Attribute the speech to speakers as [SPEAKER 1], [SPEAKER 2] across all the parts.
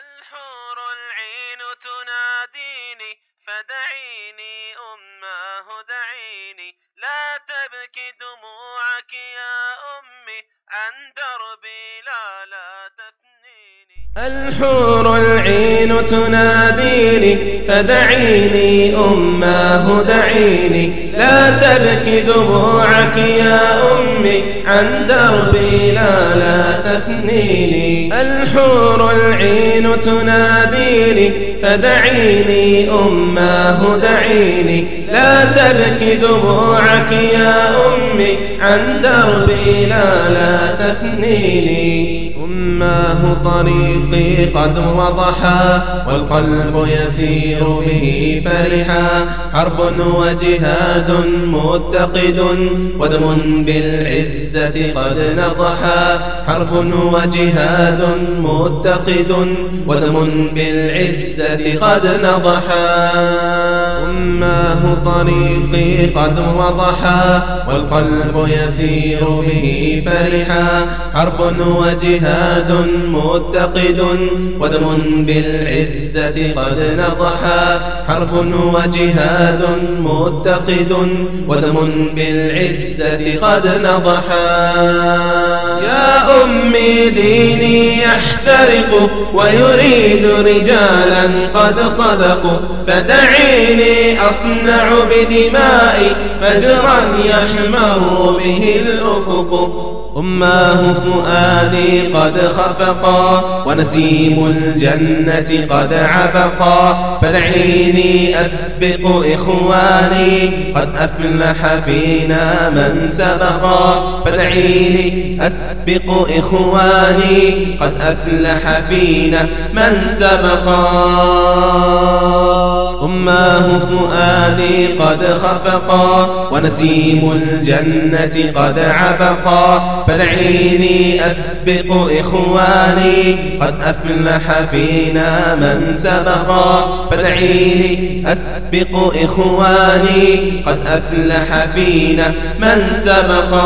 [SPEAKER 1] الحور العين تناديني فدعيني أماه دعيني. لا تبكي دموعك يا أمي عن تثنيني
[SPEAKER 2] الحور العين تناديني فدعيني أماه دعيني. لا تبكي دموعك يا أمي عن دربي لا لا تثنيني. الحور العين تناديني فدعيني أماه دعيني. لا تبكي دموعك يا أمي عن دربي لا لا تثنيني. أماه طريقي قد وضحا والقلب يسير به فرحا حرب وجهاد متقد ودم بالعزة قد نضحا حرب وجهاد متقد ودم بالعزة قد نضحا أماه طريقي قد وضحا والقلب يسير به فرحا. حرب وجهاد متقد ودم بالعزة قد نضحا. حرب وجهاد متقد ودم بالعزة قد نضحا. يا أمي ديني يحترق ويريد رجالا قد صدقوا فدعيني أصنع بدمائي فجرا يحمر به الأفق. أماه فؤادي قد خفقا ونسيم الجنة قد عبقا فدعيني أسبق إخواني قد أفلح فينا من سبقا فدعيني أسبق إخواني قد أفلح فينا من سبقا. أماه فؤادي قد خفقا ونسيم الجنة قد عبقا. فدعيني أسبق إخواني قد أفلح فينا من سبقا. فدعيني أسبق إخواني قد أفلح فينا من سبقا.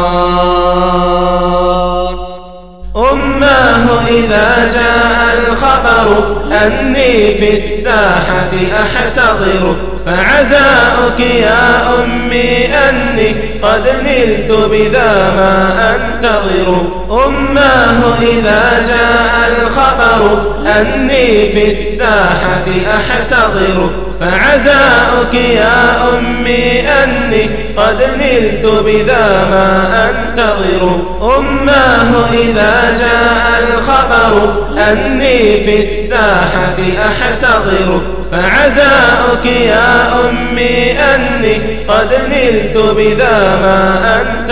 [SPEAKER 2] أماه إذا جاء الخبر أني في الساحة أحتضر فعزاؤك يا أمي أني قد نلت بذا ما أنتظر. أماه إذا جاء الخبر أني في الساحة أحتضر فعزاؤك يا أمي أني قد نلت بذا ما أنتظر. أماه إذا جاء الخبر أني في الساحة أحتضر فعزاؤك يا أمي أني قد نلت بذا ما أنتظر